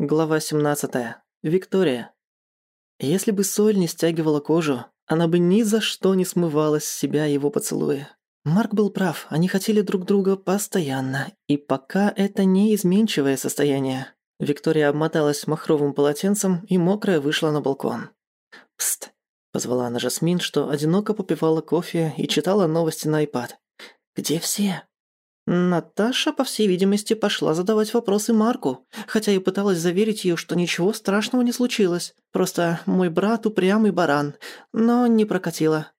Глава 17. Виктория. Если бы соль не стягивала кожу, она бы ни за что не смывала с себя его поцелуя. Марк был прав, они хотели друг друга постоянно, и пока это не изменчивое состояние. Виктория обмоталась махровым полотенцем и мокрая вышла на балкон. «Пст!» – позвала она Жасмин, что одиноко попивала кофе и читала новости на iPad. «Где все?» Наташа, по всей видимости, пошла задавать вопросы Марку, хотя и пыталась заверить ее, что ничего страшного не случилось. Просто мой брат упрямый баран, но не прокатило.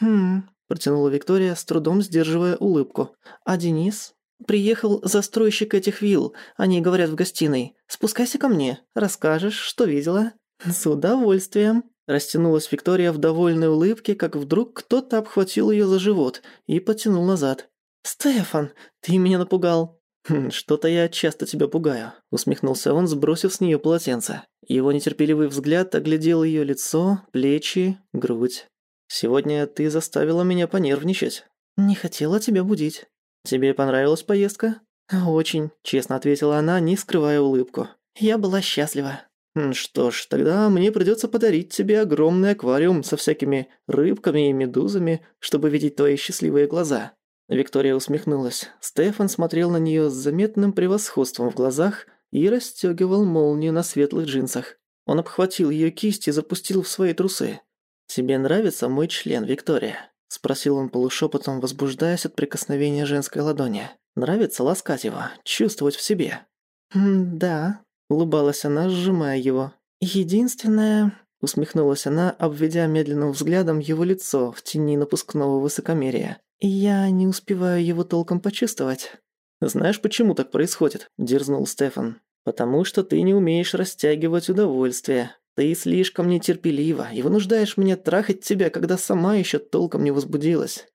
«Хм...» – протянула Виктория, с трудом сдерживая улыбку. «А Денис?» «Приехал застройщик этих вилл, они говорят в гостиной. Спускайся ко мне, расскажешь, что видела». «С удовольствием», – растянулась Виктория в довольной улыбке, как вдруг кто-то обхватил ее за живот и потянул назад. «Стефан, ты меня напугал!» «Хм, «Что-то я часто тебя пугаю», — усмехнулся он, сбросив с нее полотенце. Его нетерпеливый взгляд оглядел ее лицо, плечи, грудь. «Сегодня ты заставила меня понервничать». «Не хотела тебя будить». «Тебе понравилась поездка?» «Очень», — честно ответила она, не скрывая улыбку. «Я была счастлива». «Хм, «Что ж, тогда мне придется подарить тебе огромный аквариум со всякими рыбками и медузами, чтобы видеть твои счастливые глаза». Виктория усмехнулась. Стефан смотрел на нее с заметным превосходством в глазах и расстегивал молнию на светлых джинсах. Он обхватил ее кисть и запустил в свои трусы. «Тебе нравится мой член, Виктория?» – спросил он полушепотом, возбуждаясь от прикосновения женской ладони. «Нравится ласкать его, чувствовать в себе?» «Да», – улыбалась она, сжимая его. «Единственное...» – усмехнулась она, обведя медленным взглядом его лицо в тени напускного высокомерия. «Я не успеваю его толком почувствовать». «Знаешь, почему так происходит?» – дерзнул Стефан. «Потому что ты не умеешь растягивать удовольствие. Ты слишком нетерпелива и вынуждаешь меня трахать тебя, когда сама еще толком не возбудилась».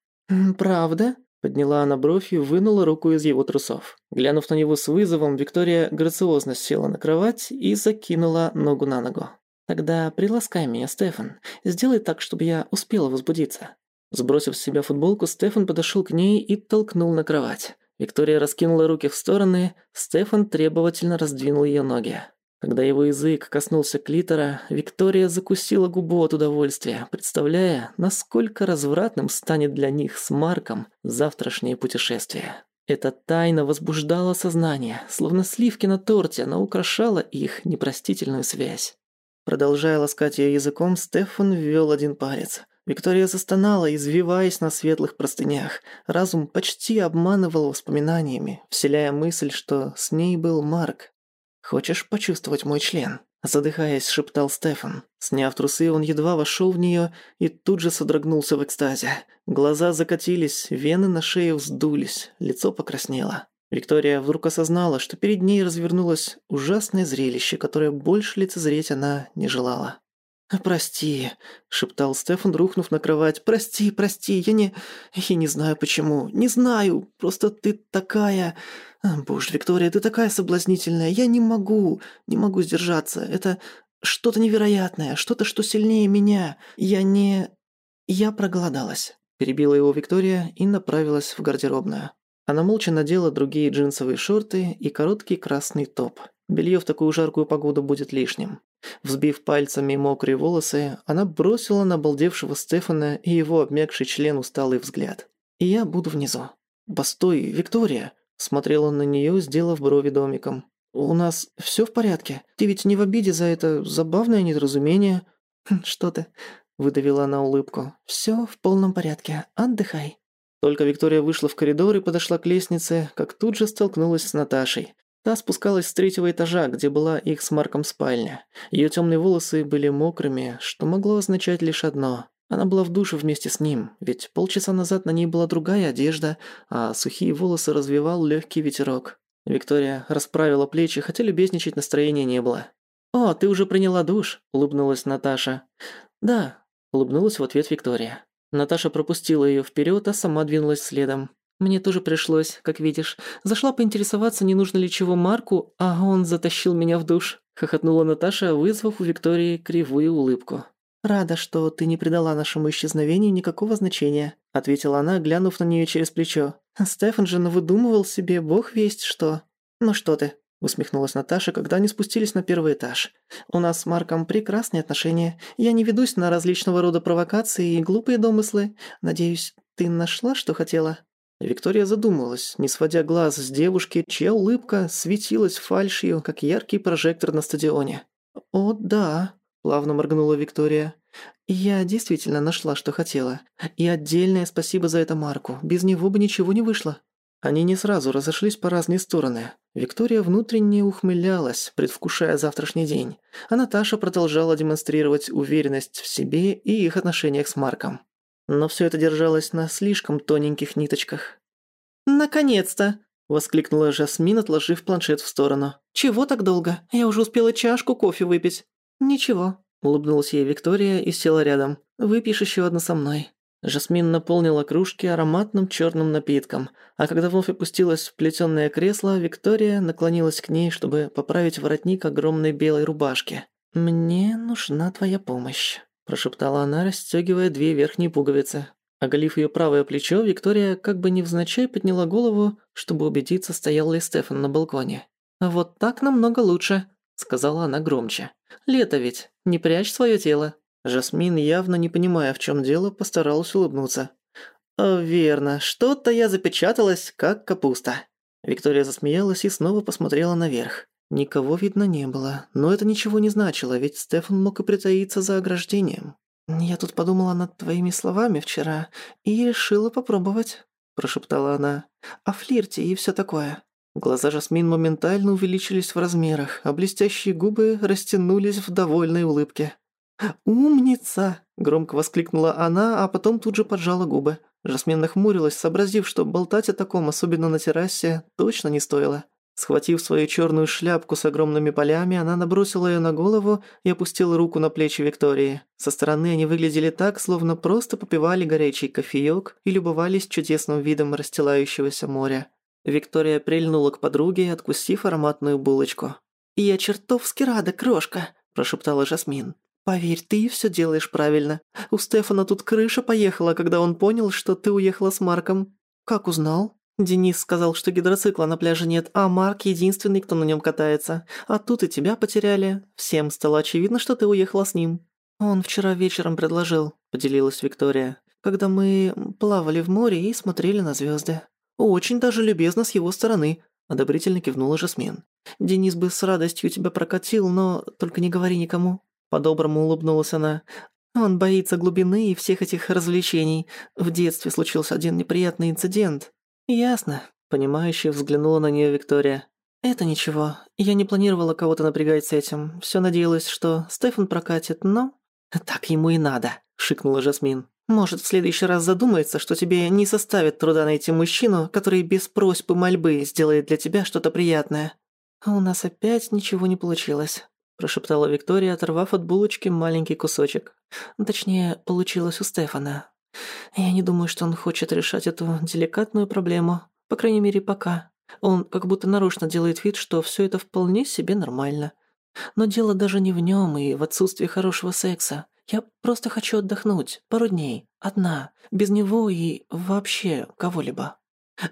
«Правда?» – подняла она бровь и вынула руку из его трусов. Глянув на него с вызовом, Виктория грациозно села на кровать и закинула ногу на ногу. «Тогда приласкай меня, Стефан. Сделай так, чтобы я успела возбудиться». Сбросив с себя футболку, Стефан подошел к ней и толкнул на кровать. Виктория раскинула руки в стороны, Стефан требовательно раздвинул ее ноги. Когда его язык коснулся клитора, Виктория закусила губу от удовольствия, представляя, насколько развратным станет для них с Марком завтрашнее путешествие. Эта тайна возбуждала сознание, словно сливки на торте, она украшала их непростительную связь. Продолжая ласкать ее языком, Стефан ввел один палец. Виктория застонала, извиваясь на светлых простынях. Разум почти обманывал воспоминаниями, вселяя мысль, что с ней был Марк. «Хочешь почувствовать мой член?» Задыхаясь, шептал Стефан. Сняв трусы, он едва вошел в нее и тут же содрогнулся в экстазе. Глаза закатились, вены на шее вздулись, лицо покраснело. Виктория вдруг осознала, что перед ней развернулось ужасное зрелище, которое больше лицезреть она не желала. «Прости», — шептал Стефан, рухнув на кровать. «Прости, прости, я не... я не знаю почему. Не знаю, просто ты такая... Боже, Виктория, ты такая соблазнительная. Я не могу, не могу сдержаться. Это что-то невероятное, что-то, что сильнее меня. Я не... я проголодалась». Перебила его Виктория и направилась в гардеробную. Она молча надела другие джинсовые шорты и короткий красный топ. Белье в такую жаркую погоду будет лишним. Взбив пальцами мокрые волосы, она бросила на обалдевшего Стефана и его обмякший член усталый взгляд. «И я буду внизу». «Постой, Виктория!» Смотрел он на нее, сделав брови домиком. «У нас все в порядке? Ты ведь не в обиде за это забавное недоразумение?» «Хм, «Что ты?» – выдавила она улыбку. Все в полном порядке. Отдыхай». Только Виктория вышла в коридор и подошла к лестнице, как тут же столкнулась с Наташей. Та спускалась с третьего этажа, где была их с Марком спальня. Ее темные волосы были мокрыми, что могло означать лишь одно. Она была в душе вместе с ним, ведь полчаса назад на ней была другая одежда, а сухие волосы развивал легкий ветерок. Виктория расправила плечи, хотя любезничать настроения не было. «О, ты уже приняла душ?» – улыбнулась Наташа. «Да», – улыбнулась в ответ Виктория. Наташа пропустила ее вперед, а сама двинулась следом. Мне тоже пришлось, как видишь. Зашла поинтересоваться, не нужно ли чего Марку, а он затащил меня в душ. Хохотнула Наташа, вызвав у Виктории кривую улыбку. «Рада, что ты не придала нашему исчезновению никакого значения», ответила она, глянув на нее через плечо. «Стефан же навыдумывал себе бог весть что». «Ну что ты?» усмехнулась Наташа, когда они спустились на первый этаж. «У нас с Марком прекрасные отношения. Я не ведусь на различного рода провокации и глупые домыслы. Надеюсь, ты нашла, что хотела?» Виктория задумалась, не сводя глаз с девушки, чья улыбка светилась фальшью, как яркий прожектор на стадионе. «О, да», – плавно моргнула Виктория. «Я действительно нашла, что хотела. И отдельное спасибо за это Марку. Без него бы ничего не вышло». Они не сразу разошлись по разные стороны. Виктория внутренне ухмылялась, предвкушая завтрашний день, а Наташа продолжала демонстрировать уверенность в себе и их отношениях с Марком. Но все это держалось на слишком тоненьких ниточках. «Наконец-то!» – воскликнула Жасмин, отложив планшет в сторону. «Чего так долго? Я уже успела чашку кофе выпить». «Ничего», – улыбнулась ей Виктория и села рядом. «Выпьешь еще одну со мной». Жасмин наполнила кружки ароматным черным напитком, а когда вновь опустилась в плетёное кресло, Виктория наклонилась к ней, чтобы поправить воротник огромной белой рубашки. «Мне нужна твоя помощь», – прошептала она, расстёгивая две верхние пуговицы. Оголив её правое плечо, Виктория как бы невзначай подняла голову, чтобы убедиться, стоял ли Стефан на балконе. «Вот так намного лучше», – сказала она громче. «Лето ведь, не прячь своё тело». Жасмин, явно не понимая, в чем дело, постаралась улыбнуться. «О, верно, что-то я запечаталась, как капуста». Виктория засмеялась и снова посмотрела наверх. Никого видно не было, но это ничего не значило, ведь Стефан мог и притаиться за ограждением. «Я тут подумала над твоими словами вчера и решила попробовать», – прошептала она. «О флирте и все такое». Глаза Жасмин моментально увеличились в размерах, а блестящие губы растянулись в довольной улыбке. «Умница!» – громко воскликнула она, а потом тут же поджала губы. Жасмин нахмурилась, сообразив, что болтать о таком, особенно на террасе, точно не стоило. Схватив свою черную шляпку с огромными полями, она набросила ее на голову и опустила руку на плечи Виктории. Со стороны они выглядели так, словно просто попивали горячий кофеёк и любовались чудесным видом расстилающегося моря. Виктория прильнула к подруге, откусив ароматную булочку. «Я чертовски рада, крошка», – прошептала Жасмин. «Поверь, ты все делаешь правильно. У Стефана тут крыша поехала, когда он понял, что ты уехала с Марком». «Как узнал?» Денис сказал, что гидроцикла на пляже нет, а Марк единственный, кто на нем катается. А тут и тебя потеряли. Всем стало очевидно, что ты уехала с ним. Он вчера вечером предложил, поделилась Виктория, когда мы плавали в море и смотрели на звезды. Очень даже любезно с его стороны, одобрительно кивнула Жасмин. Денис бы с радостью тебя прокатил, но только не говори никому. По-доброму улыбнулась она. Он боится глубины и всех этих развлечений. В детстве случился один неприятный инцидент. Ясно. Понимающе взглянула на нее Виктория. Это ничего. Я не планировала кого-то напрягать с этим. Все надеялась, что Стефан прокатит, но... Так ему и надо, шикнула Жасмин. Может, в следующий раз задумается, что тебе не составит труда найти мужчину, который без просьбы мольбы сделает для тебя что-то приятное. у нас опять ничего не получилось прошептала Виктория, оторвав от булочки маленький кусочек. Точнее, получилось у Стефана. Я не думаю, что он хочет решать эту деликатную проблему. По крайней мере, пока. Он как будто нарочно делает вид, что все это вполне себе нормально. Но дело даже не в нем и в отсутствии хорошего секса. Я просто хочу отдохнуть. Пару дней. Одна. Без него и вообще кого-либо.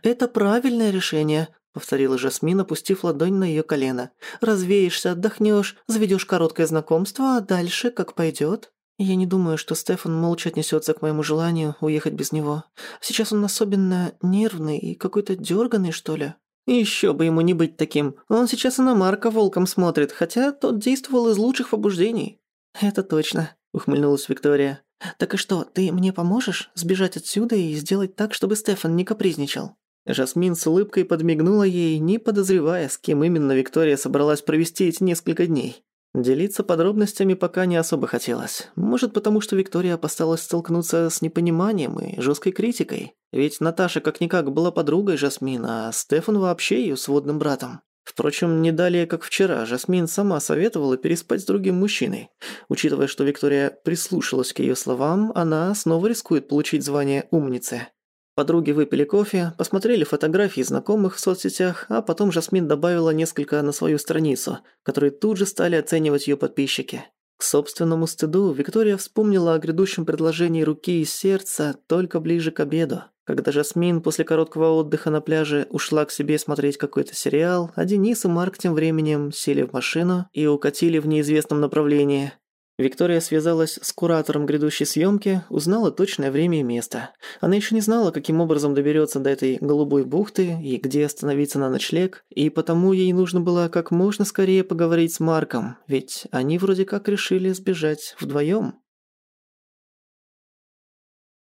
Это правильное решение, повторила Жасмин, опустив ладонь на ее колено. «Развеешься, отдохнешь, заведешь короткое знакомство, а дальше как пойдет. Я не думаю, что Стефан молча отнесется к моему желанию уехать без него. Сейчас он особенно нервный и какой-то дерганый, что ли. Еще бы ему не быть таким. Он сейчас и на Марка волком смотрит, хотя тот действовал из лучших побуждений. Это точно, ухмыльнулась Виктория. Так и что, ты мне поможешь сбежать отсюда и сделать так, чтобы Стефан не капризничал? Жасмин с улыбкой подмигнула ей, не подозревая, с кем именно Виктория собралась провести эти несколько дней. Делиться подробностями пока не особо хотелось. Может, потому что Виктория опасалась столкнуться с непониманием и жесткой критикой. Ведь Наташа как-никак была подругой Жасмин, а Стефан вообще ее сводным братом. Впрочем, не далее, как вчера, Жасмин сама советовала переспать с другим мужчиной. Учитывая, что Виктория прислушалась к ее словам, она снова рискует получить звание «умницы». Подруги выпили кофе, посмотрели фотографии знакомых в соцсетях, а потом Жасмин добавила несколько на свою страницу, которые тут же стали оценивать ее подписчики. К собственному стыду Виктория вспомнила о грядущем предложении руки и сердца только ближе к обеду. Когда Жасмин после короткого отдыха на пляже ушла к себе смотреть какой-то сериал, а Денис и Марк тем временем сели в машину и укатили в неизвестном направлении. Виктория связалась с куратором грядущей съемки, узнала точное время и место. Она еще не знала, каким образом доберется до этой голубой бухты и где остановиться на ночлег, и потому ей нужно было как можно скорее поговорить с Марком, ведь они вроде как решили сбежать вдвоем.